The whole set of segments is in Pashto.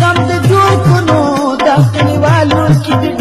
दफ़्तो कोन दफ़्तो की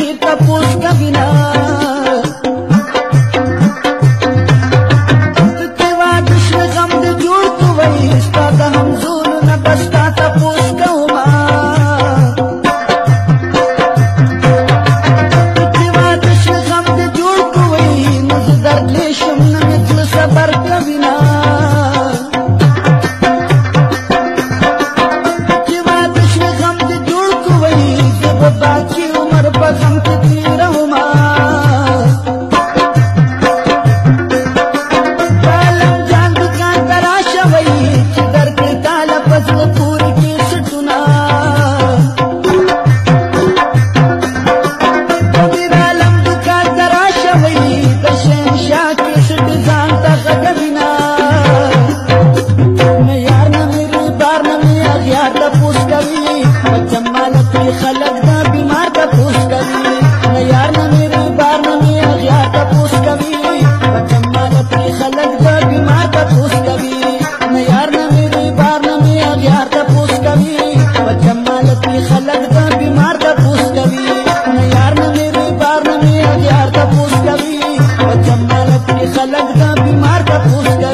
不是。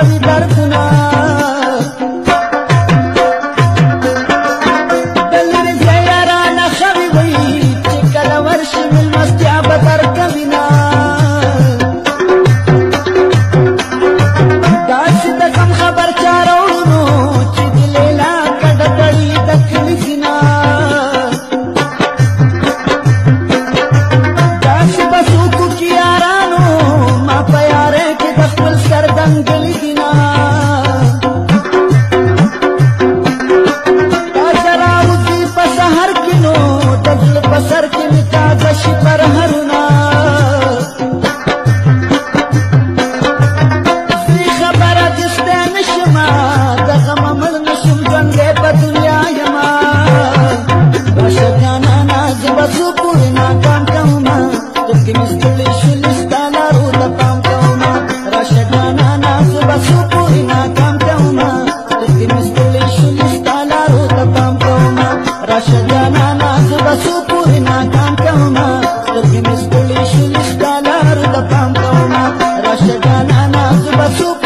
راوړي دردونه خبر چارو ناکانا زبا سو پوری ناکام کوما لکی مستولی شلیش دالار دا پام کوما راشگانا زبا سو